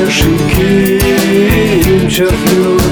Yaşıkım çarpıyor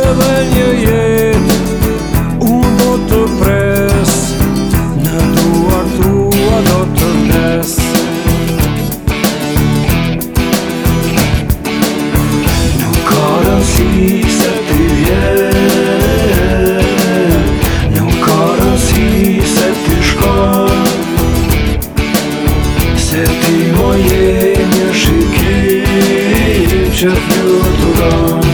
Një venjë jetë, unë do të presë, në duar duar do të nesë Nuk arë si se ti je nuk arë si se ti shkërë Se ti më jetë një shikë, jetë qëtë një të dërë